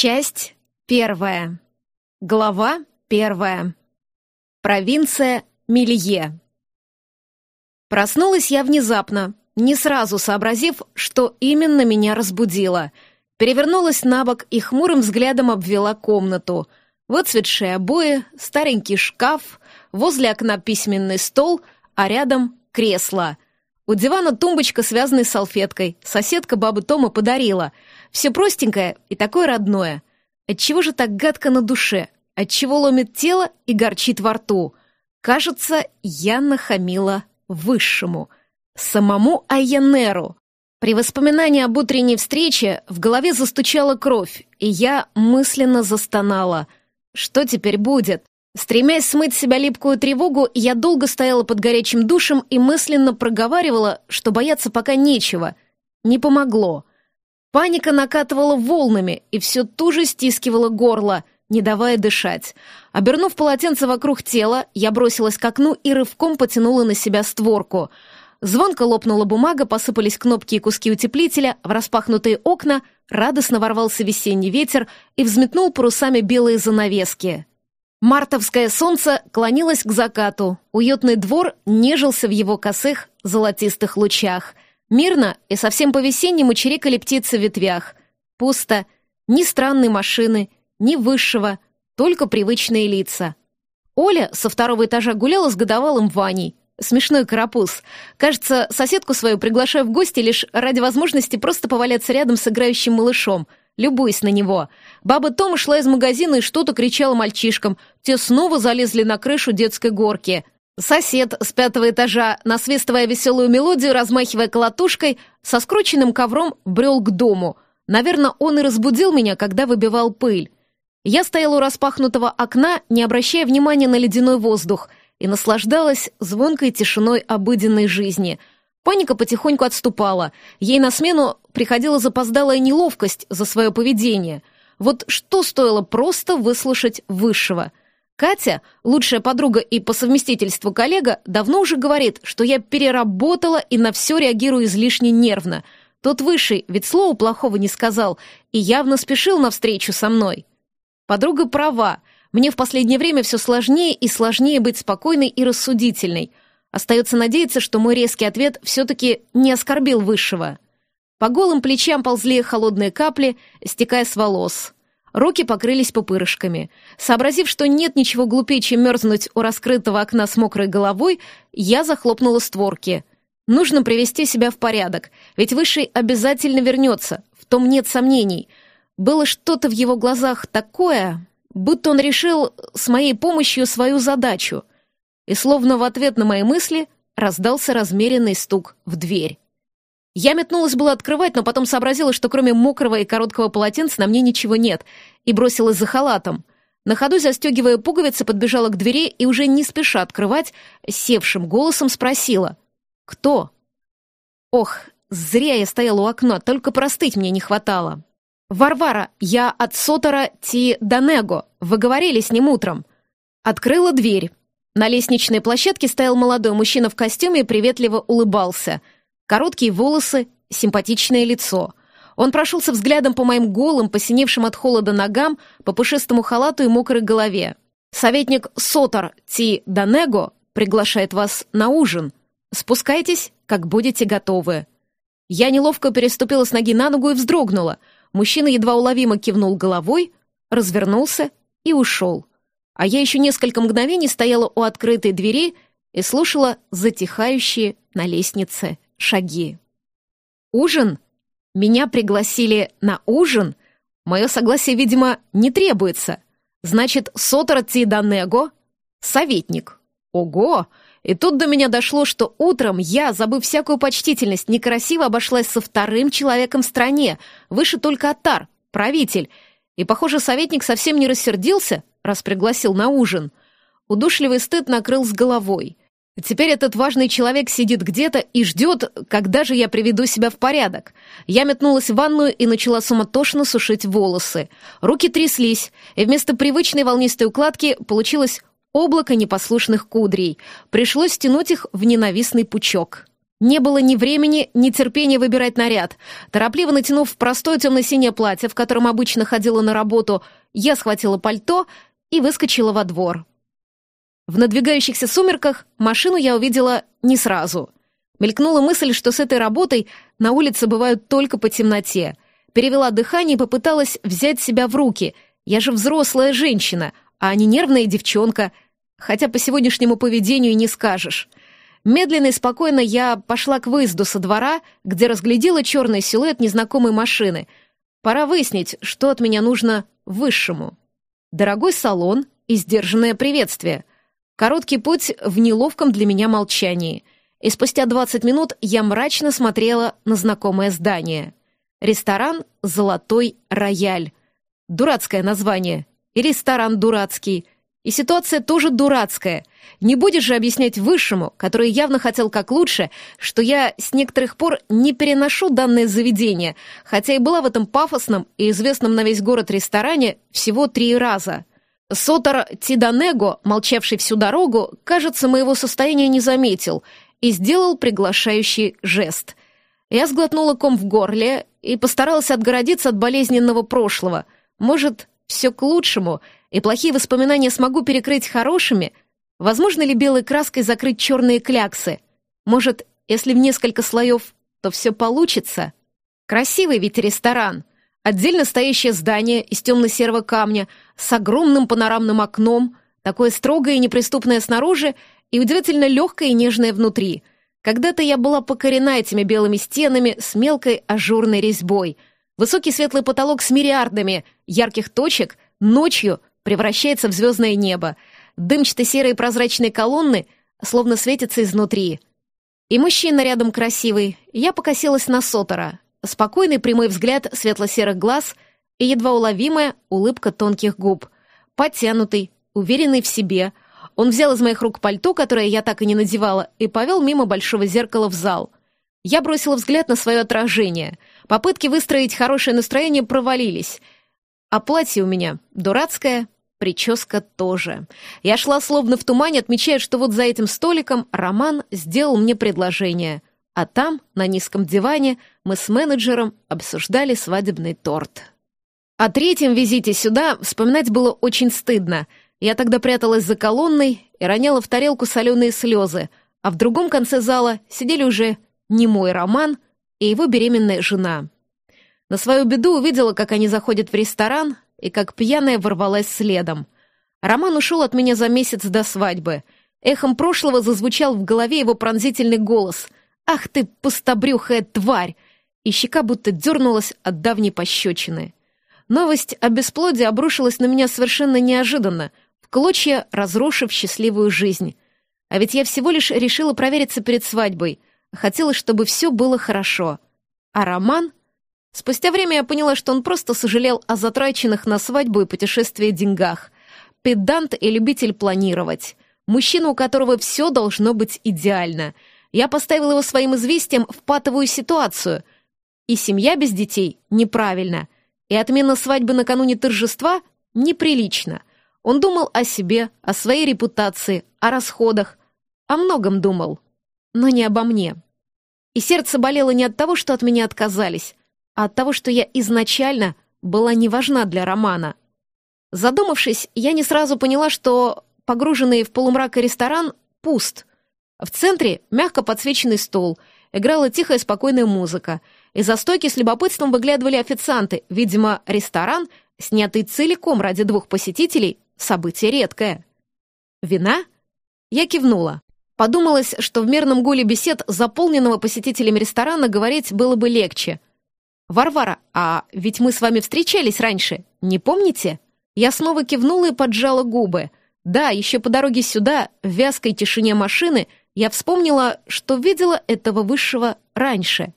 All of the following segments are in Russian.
Часть первая. Глава первая. Провинция Мелье. Проснулась я внезапно, не сразу сообразив, что именно меня разбудило. Перевернулась на бок и хмурым взглядом обвела комнату. Выцветшие обои, старенький шкаф, возле окна письменный стол, а рядом кресло. У дивана тумбочка, связанная с салфеткой. Соседка бабы Тома подарила — все простенькое и такое родное. Отчего же так гадко на душе? Отчего ломит тело и горчит во рту? Кажется, я нахамила высшему, самому Айянеру. При воспоминании об утренней встрече в голове застучала кровь, и я мысленно застонала. Что теперь будет? Стремясь смыть себя липкую тревогу, я долго стояла под горячим душем и мысленно проговаривала, что бояться пока нечего. Не помогло. Паника накатывала волнами и все туже стискивала горло, не давая дышать. Обернув полотенце вокруг тела, я бросилась к окну и рывком потянула на себя створку. Звонко лопнула бумага, посыпались кнопки и куски утеплителя, в распахнутые окна радостно ворвался весенний ветер и взметнул парусами белые занавески. Мартовское солнце клонилось к закату, уютный двор нежился в его косых золотистых лучах — Мирно и совсем по-весеннему чирикали птицы в ветвях. Пусто. Ни странной машины, ни высшего, только привычные лица. Оля со второго этажа гуляла с годовалым Ваней. Смешной карапуз. Кажется, соседку свою приглашаю в гости лишь ради возможности просто поваляться рядом с играющим малышом, любуясь на него. Баба Тома шла из магазина и что-то кричала мальчишкам. Те снова залезли на крышу детской горки — Сосед с пятого этажа, насвистывая веселую мелодию, размахивая колотушкой, со скрученным ковром брел к дому. Наверное, он и разбудил меня, когда выбивал пыль. Я стояла у распахнутого окна, не обращая внимания на ледяной воздух, и наслаждалась звонкой тишиной обыденной жизни. Паника потихоньку отступала. Ей на смену приходила запоздалая неловкость за свое поведение. Вот что стоило просто выслушать высшего — Катя, лучшая подруга и по совместительству коллега, давно уже говорит, что я переработала и на все реагирую излишне нервно. Тот высший ведь слова плохого не сказал и явно спешил навстречу со мной. Подруга права. Мне в последнее время все сложнее и сложнее быть спокойной и рассудительной. Остается надеяться, что мой резкий ответ все-таки не оскорбил высшего. По голым плечам ползли холодные капли, стекая с волос. Руки покрылись пупырышками. Сообразив, что нет ничего глупее, чем мерзнуть у раскрытого окна с мокрой головой, я захлопнула створки. Нужно привести себя в порядок, ведь Высший обязательно вернется, в том нет сомнений. Было что-то в его глазах такое, будто он решил с моей помощью свою задачу. И словно в ответ на мои мысли раздался размеренный стук в дверь. Я метнулась было открывать, но потом сообразила, что кроме мокрого и короткого полотенца на мне ничего нет, и бросилась за халатом. На ходу, застегивая пуговицы, подбежала к двери и уже не спеша открывать, севшим голосом спросила «Кто?». Ох, зря я стояла у окна, только простыть мне не хватало. «Варвара, я от Сотора Ти Данего, вы говорили с ним утром». Открыла дверь. На лестничной площадке стоял молодой мужчина в костюме и приветливо улыбался — Короткие волосы, симпатичное лицо. Он прошелся взглядом по моим голым, посиневшим от холода ногам, по пушистому халату и мокрой голове. «Советник Сотор Ти Данего приглашает вас на ужин. Спускайтесь, как будете готовы». Я неловко переступила с ноги на ногу и вздрогнула. Мужчина едва уловимо кивнул головой, развернулся и ушел. А я еще несколько мгновений стояла у открытой двери и слушала затихающие на лестнице шаги. Ужин? Меня пригласили на ужин? Мое согласие, видимо, не требуется. Значит, Сотор Данего — советник. Ого! И тут до меня дошло, что утром я, забыв всякую почтительность, некрасиво обошлась со вторым человеком в стране, выше только Атар, правитель. И, похоже, советник совсем не рассердился, раз пригласил на ужин. Удушливый стыд накрыл с головой. Теперь этот важный человек сидит где-то и ждет, когда же я приведу себя в порядок. Я метнулась в ванную и начала суматошно сушить волосы. Руки тряслись, и вместо привычной волнистой укладки получилось облако непослушных кудрей. Пришлось стянуть их в ненавистный пучок. Не было ни времени, ни терпения выбирать наряд. Торопливо натянув простое темно-синее платье, в котором обычно ходила на работу, я схватила пальто и выскочила во двор. В надвигающихся сумерках машину я увидела не сразу. Мелькнула мысль, что с этой работой на улице бывают только по темноте. Перевела дыхание и попыталась взять себя в руки. Я же взрослая женщина, а не нервная девчонка. Хотя по сегодняшнему поведению не скажешь. Медленно и спокойно я пошла к выезду со двора, где разглядела черный силуэт незнакомой машины. Пора выяснить, что от меня нужно высшему. Дорогой салон и сдержанное приветствие. Короткий путь в неловком для меня молчании. И спустя 20 минут я мрачно смотрела на знакомое здание. Ресторан «Золотой рояль». Дурацкое название. И ресторан дурацкий — и ситуация тоже дурацкая. Не будешь же объяснять высшему, который явно хотел как лучше, что я с некоторых пор не переношу данное заведение, хотя и была в этом пафосном и известном на весь город ресторане всего три раза. Сотор Тиданего, молчавший всю дорогу, кажется, моего состояния не заметил и сделал приглашающий жест. Я сглотнула ком в горле и постаралась отгородиться от болезненного прошлого. Может, все к лучшему — и плохие воспоминания смогу перекрыть хорошими, возможно ли белой краской закрыть черные кляксы? Может, если в несколько слоев, то все получится? Красивый ведь ресторан. Отдельно стоящее здание из темно-серого камня с огромным панорамным окном, такое строгое и неприступное снаружи и удивительно легкое и нежное внутри. Когда-то я была покорена этими белыми стенами с мелкой ажурной резьбой. Высокий светлый потолок с мириардами ярких точек ночью превращается в звездное небо. Дымчато-серые прозрачные колонны словно светятся изнутри. И мужчина рядом красивый. Я покосилась на Сотора. Спокойный прямой взгляд светло-серых глаз и едва уловимая улыбка тонких губ. Подтянутый, уверенный в себе. Он взял из моих рук пальто, которое я так и не надевала, и повел мимо большого зеркала в зал. Я бросила взгляд на свое отражение. Попытки выстроить хорошее настроение провалились. А платье у меня дурацкое, Прическа тоже. Я шла словно в тумане, отмечая, что вот за этим столиком Роман сделал мне предложение. А там, на низком диване, мы с менеджером обсуждали свадебный торт. О третьем визите сюда вспоминать было очень стыдно. Я тогда пряталась за колонной и роняла в тарелку соленые слезы, а в другом конце зала сидели уже не мой Роман и его беременная жена. На свою беду увидела, как они заходят в ресторан, и как пьяная ворвалась следом. Роман ушел от меня за месяц до свадьбы. Эхом прошлого зазвучал в голове его пронзительный голос. «Ах ты, пустобрюхая тварь!» И щека будто дернулась от давней пощечины. Новость о бесплодии обрушилась на меня совершенно неожиданно, в клочья разрушив счастливую жизнь. А ведь я всего лишь решила провериться перед свадьбой. Хотела, чтобы все было хорошо. А Роман Спустя время я поняла, что он просто сожалел о затраченных на свадьбу и путешествие деньгах. Педант и любитель планировать. Мужчина, у которого все должно быть идеально. Я поставила его своим известием в патовую ситуацию. И семья без детей неправильно. И отмена свадьбы накануне торжества неприлично. Он думал о себе, о своей репутации, о расходах. О многом думал. Но не обо мне. И сердце болело не от того, что от меня отказались, а от того, что я изначально была не важна для романа. Задумавшись, я не сразу поняла, что погруженный в полумрак ресторан пуст. В центре мягко подсвеченный стол, играла тихая спокойная музыка. Из-за стойки с любопытством выглядывали официанты. Видимо, ресторан, снятый целиком ради двух посетителей, событие редкое. «Вина?» Я кивнула. Подумалось, что в мерном гуле бесед, заполненного посетителями ресторана, говорить было бы легче. «Варвара, а ведь мы с вами встречались раньше, не помните?» Я снова кивнула и поджала губы. Да, еще по дороге сюда, в вязкой тишине машины, я вспомнила, что видела этого высшего раньше.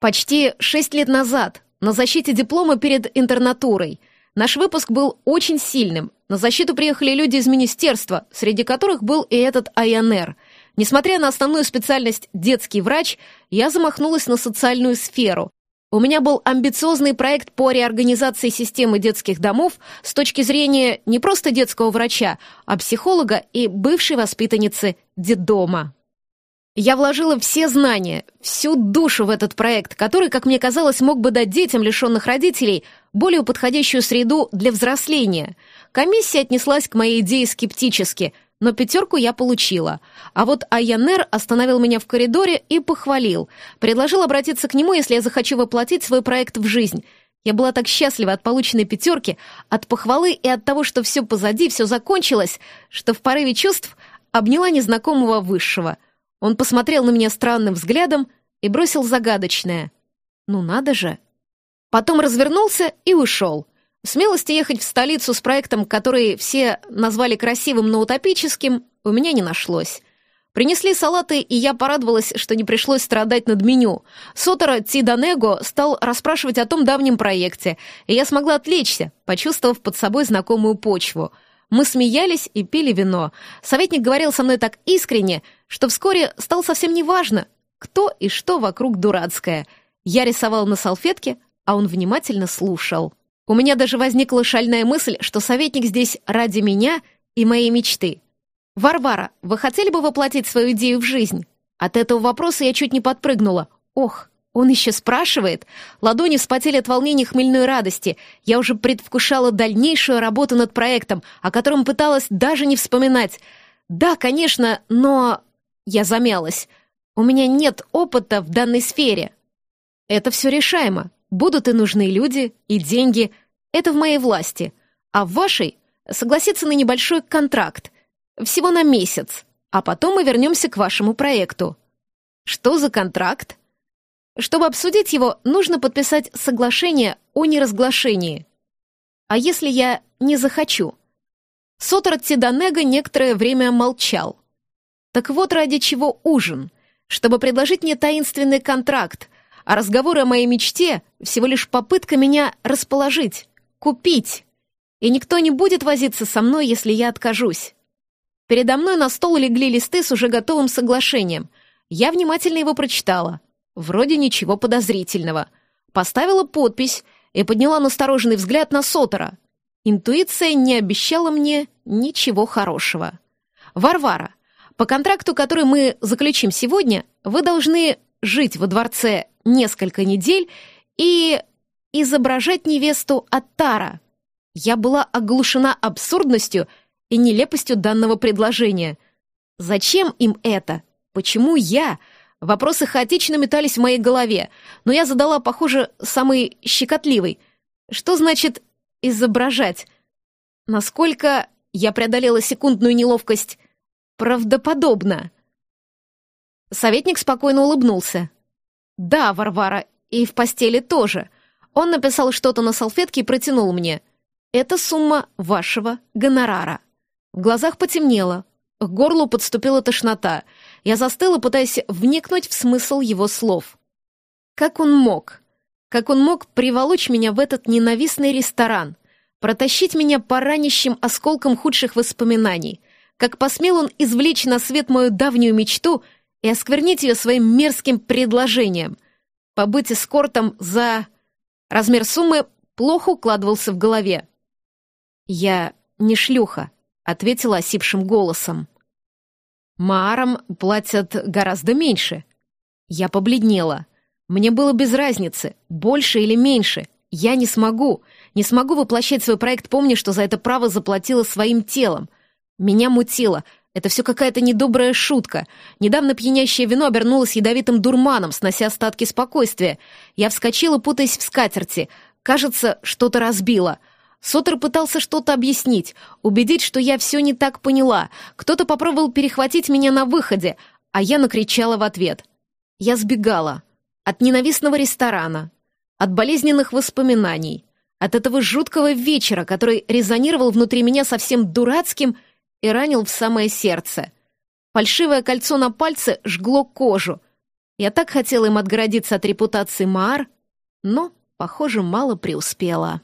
Почти шесть лет назад, на защите диплома перед интернатурой. Наш выпуск был очень сильным. На защиту приехали люди из министерства, среди которых был и этот АЯНР. Несмотря на основную специальность «детский врач», я замахнулась на социальную сферу. У меня был амбициозный проект по реорганизации системы детских домов с точки зрения не просто детского врача, а психолога и бывшей воспитанницы детдома. Я вложила все знания, всю душу в этот проект, который, как мне казалось, мог бы дать детям, лишенных родителей, более подходящую среду для взросления. Комиссия отнеслась к моей идее скептически, но пятерку я получила. А вот Айянер остановил меня в коридоре и похвалил. Предложил обратиться к нему, если я захочу воплотить свой проект в жизнь. Я была так счастлива от полученной пятерки, от похвалы и от того, что все позади, все закончилось, что в порыве чувств обняла незнакомого высшего — он посмотрел на меня странным взглядом и бросил загадочное. «Ну надо же!» Потом развернулся и ушел. Смелости ехать в столицу с проектом, который все назвали красивым, но утопическим, у меня не нашлось. Принесли салаты, и я порадовалась, что не пришлось страдать над меню. Сотора Тиданего стал расспрашивать о том давнем проекте, и я смогла отвлечься, почувствовав под собой знакомую почву — мы смеялись и пили вино. Советник говорил со мной так искренне, что вскоре стало совсем неважно, кто и что вокруг дурацкое. Я рисовал на салфетке, а он внимательно слушал. У меня даже возникла шальная мысль, что советник здесь ради меня и моей мечты. «Варвара, вы хотели бы воплотить свою идею в жизнь?» От этого вопроса я чуть не подпрыгнула. «Ох, он еще спрашивает. Ладони вспотели от волнения хмельной радости. Я уже предвкушала дальнейшую работу над проектом, о котором пыталась даже не вспоминать. Да, конечно, но... Я замялась. У меня нет опыта в данной сфере. Это все решаемо. Будут и нужны люди, и деньги. Это в моей власти. А в вашей согласиться на небольшой контракт. Всего на месяц. А потом мы вернемся к вашему проекту. Что за контракт? Чтобы обсудить его, нужно подписать соглашение о неразглашении. А если я не захочу? Сотор Тиданега некоторое время молчал. Так вот ради чего ужин. Чтобы предложить мне таинственный контракт, а разговоры о моей мечте — всего лишь попытка меня расположить, купить. И никто не будет возиться со мной, если я откажусь. Передо мной на стол легли листы с уже готовым соглашением. Я внимательно его прочитала — Вроде ничего подозрительного. Поставила подпись и подняла настороженный взгляд на Сотора. Интуиция не обещала мне ничего хорошего. «Варвара, по контракту, который мы заключим сегодня, вы должны жить во дворце несколько недель и изображать невесту Аттара». Я была оглушена абсурдностью и нелепостью данного предложения. Зачем им это? Почему я, Вопросы хаотично метались в моей голове, но я задала, похоже, самый щекотливый. Что значит «изображать»? Насколько я преодолела секундную неловкость правдоподобно? Советник спокойно улыбнулся. «Да, Варвара, и в постели тоже». Он написал что-то на салфетке и протянул мне. «Это сумма вашего гонорара». В глазах потемнело, к горлу подступила тошнота. Я застыла, пытаясь вникнуть в смысл его слов. Как он мог? Как он мог приволочь меня в этот ненавистный ресторан? Протащить меня по ранящим осколкам худших воспоминаний? Как посмел он извлечь на свет мою давнюю мечту и осквернить ее своим мерзким предложением? Побыть эскортом за... Размер суммы плохо укладывался в голове. «Я не шлюха», ответила осипшим голосом. Маарам платят гораздо меньше. Я побледнела. Мне было без разницы, больше или меньше. Я не смогу, не смогу воплощать свой проект, помня, что за это право заплатила своим телом. Меня мутило. Это все какая-то недобрая шутка. Недавно пьянящее вино обернулось ядовитым дурманом, снося остатки спокойствия. Я вскочила, путаясь в скатерти. Кажется, что-то разбило — Сотер пытался что-то объяснить, убедить, что я все не так поняла. Кто-то попробовал перехватить меня на выходе, а я накричала в ответ. Я сбегала. От ненавистного ресторана, от болезненных воспоминаний, от этого жуткого вечера, который резонировал внутри меня совсем дурацким и ранил в самое сердце. Фальшивое кольцо на пальце жгло кожу. Я так хотела им отгородиться от репутации Маар, но, похоже, мало преуспела.